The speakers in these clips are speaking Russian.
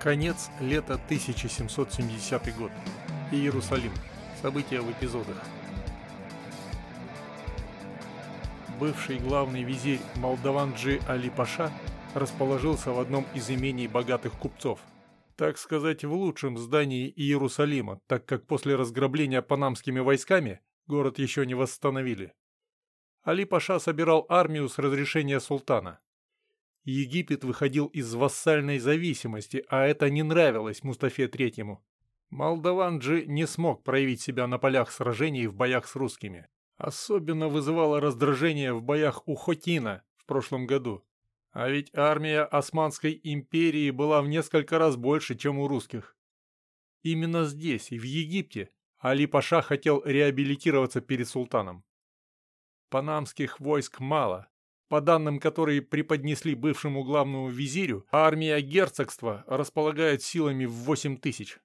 Конец лета 1770 год. Иерусалим. События в эпизодах. Бывший главный визирь Молдаванджи Али Паша расположился в одном из имений богатых купцов. Так сказать, в лучшем здании Иерусалима, так как после разграбления панамскими войсками город еще не восстановили. Али Паша собирал армию с разрешения султана. Египет выходил из вассальной зависимости, а это не нравилось Мустафе Третьему. Молдаванджи не смог проявить себя на полях сражений в боях с русскими. Особенно вызывало раздражение в боях у Хотина в прошлом году. А ведь армия Османской империи была в несколько раз больше, чем у русских. Именно здесь, в Египте, Али Паша хотел реабилитироваться перед султаном. Панамских войск мало, по данным, которые преподнесли бывшему главному визирю, армия герцогства располагает силами в 8 тысяч.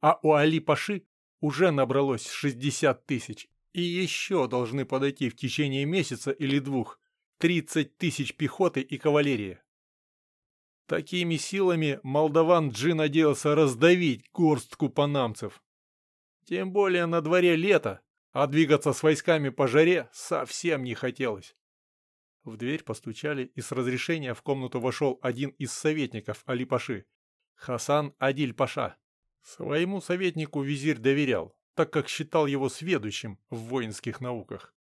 А у Али-Паши уже набралось 60 тысяч. И еще должны подойти в течение месяца или двух 30 тысяч пехоты и кавалерии. Такими силами молдаван Джи надеялся раздавить горстку панамцев. Тем более на дворе лето, а двигаться с войсками по жаре совсем не хотелось. В дверь постучали, и с разрешения в комнату вошел один из советников Али-Паши, Хасан Адиль-Паша. Своему советнику визирь доверял, так как считал его сведущим в воинских науках.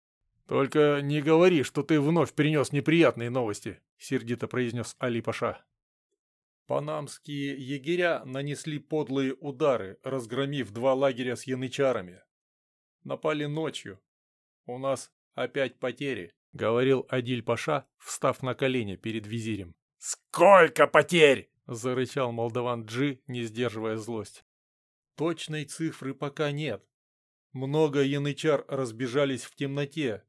«Только не говори, что ты вновь принес неприятные новости», — сердито произнес Али-Паша. Панамские егеря нанесли подлые удары, разгромив два лагеря с янычарами. Напали ночью. У нас опять потери. — говорил Адиль Паша, встав на колени перед визирем. «Сколько потерь!» — зарычал молдаван Джи, не сдерживая злость. Точной цифры пока нет. Много янычар разбежались в темноте,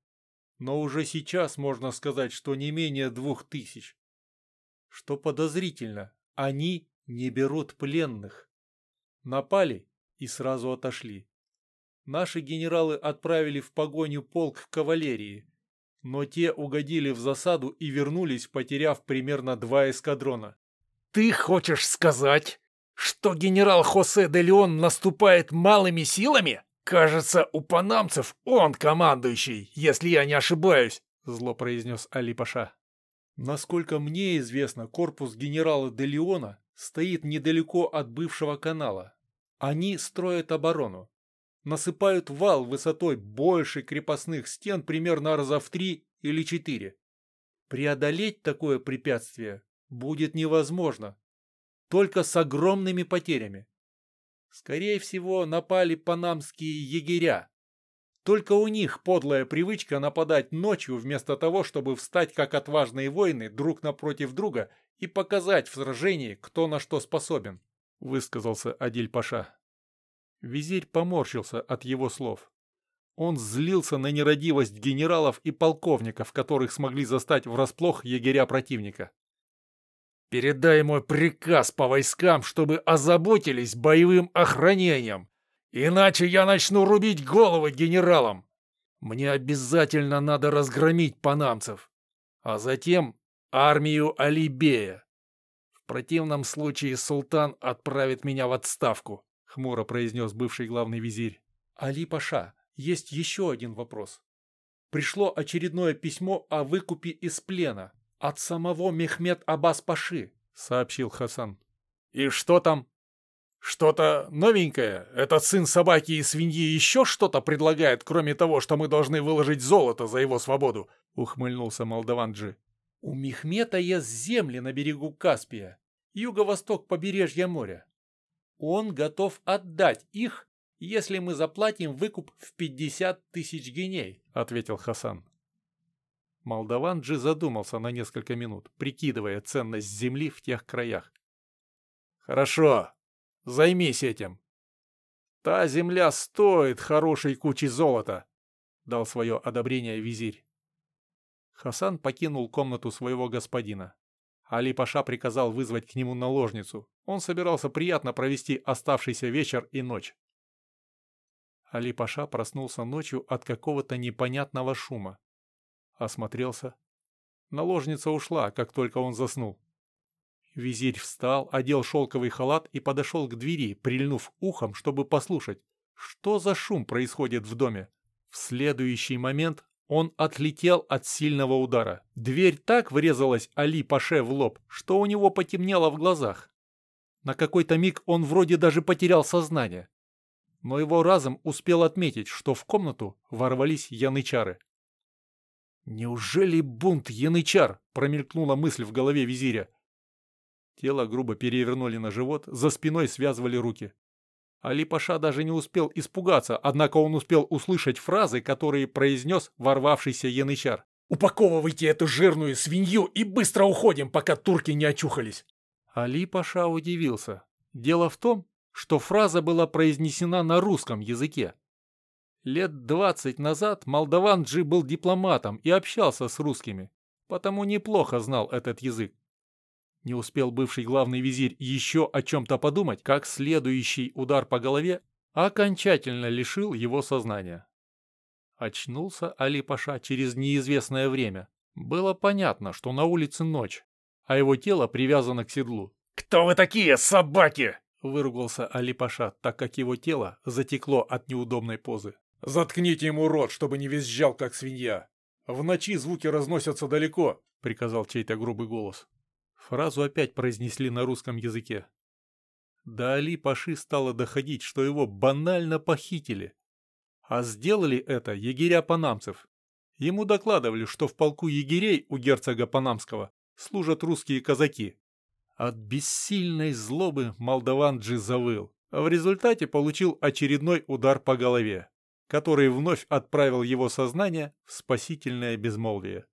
но уже сейчас можно сказать, что не менее двух тысяч. Что подозрительно, они не берут пленных. Напали и сразу отошли. Наши генералы отправили в погоню полк кавалерии, но те угодили в засаду и вернулись, потеряв примерно два эскадрона. «Ты хочешь сказать, что генерал Хосе де Леон наступает малыми силами? Кажется, у панамцев он командующий, если я не ошибаюсь», — зло произнес Али Паша. «Насколько мне известно, корпус генерала де Леона стоит недалеко от бывшего канала. Они строят оборону насыпают вал высотой больше крепостных стен примерно раза в три или четыре. Преодолеть такое препятствие будет невозможно, только с огромными потерями. Скорее всего, напали панамские егеря. Только у них подлая привычка нападать ночью вместо того, чтобы встать как отважные воины друг напротив друга и показать в сражении, кто на что способен, высказался Адиль Паша. Визирь поморщился от его слов. Он злился на нерадивость генералов и полковников, которых смогли застать врасплох егеря противника. «Передай мой приказ по войскам, чтобы озаботились боевым охранением, иначе я начну рубить головы генералам. Мне обязательно надо разгромить панамцев, а затем армию Алибея. В противном случае султан отправит меня в отставку хмуро произнес бывший главный визирь. Али Паша, есть еще один вопрос. Пришло очередное письмо о выкупе из плена от самого Мехмед Аббас Паши, сообщил Хасан. И что там? Что-то новенькое? Этот сын собаки и свиньи еще что-то предлагает, кроме того, что мы должны выложить золото за его свободу? Ухмыльнулся Молдаванджи. У Мехмета есть земли на берегу Каспия, юго-восток побережья моря. Он готов отдать их, если мы заплатим выкуп в 50 тысяч геней», — ответил Хасан. Молдаван Джи задумался на несколько минут, прикидывая ценность земли в тех краях. «Хорошо, займись этим. Та земля стоит хорошей кучи золота», — дал свое одобрение визирь. Хасан покинул комнату своего господина. Али Паша приказал вызвать к нему наложницу. Он собирался приятно провести оставшийся вечер и ночь. Али Паша проснулся ночью от какого-то непонятного шума. Осмотрелся. Наложница ушла, как только он заснул. Визирь встал, одел шелковый халат и подошел к двери, прильнув ухом, чтобы послушать, что за шум происходит в доме. В следующий момент он отлетел от сильного удара. Дверь так врезалась Али Паше в лоб, что у него потемнело в глазах. На какой-то миг он вроде даже потерял сознание. Но его разом успел отметить, что в комнату ворвались янычары. «Неужели бунт янычар?» — промелькнула мысль в голове визиря. Тело грубо перевернули на живот, за спиной связывали руки. Али Паша даже не успел испугаться, однако он успел услышать фразы, которые произнес ворвавшийся янычар. «Упаковывайте эту жирную свинью и быстро уходим, пока турки не очухались!» Али Паша удивился. Дело в том, что фраза была произнесена на русском языке. Лет двадцать назад Молдаван Джи был дипломатом и общался с русскими, потому неплохо знал этот язык. Не успел бывший главный визирь еще о чем-то подумать, как следующий удар по голове окончательно лишил его сознания. Очнулся Али Паша через неизвестное время. Было понятно, что на улице ночь, а его тело привязано к седлу. «Кто вы такие, собаки?» — выругался Али Паша, так как его тело затекло от неудобной позы. «Заткните ему рот, чтобы не визжал, как свинья. В ночи звуки разносятся далеко», — приказал чей-то грубый голос. Фразу опять произнесли на русском языке. До Али Паши стало доходить, что его банально похитили. А сделали это егеря панамцев. Ему докладывали, что в полку егерей у герцога Панамского служат русские казаки. От бессильной злобы молдаван Джи завыл, а в результате получил очередной удар по голове, который вновь отправил его сознание в спасительное безмолвие.